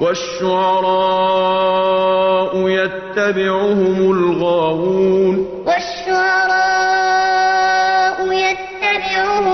والشعراء يتبعهم الغاوون. والشعراء يتبعهم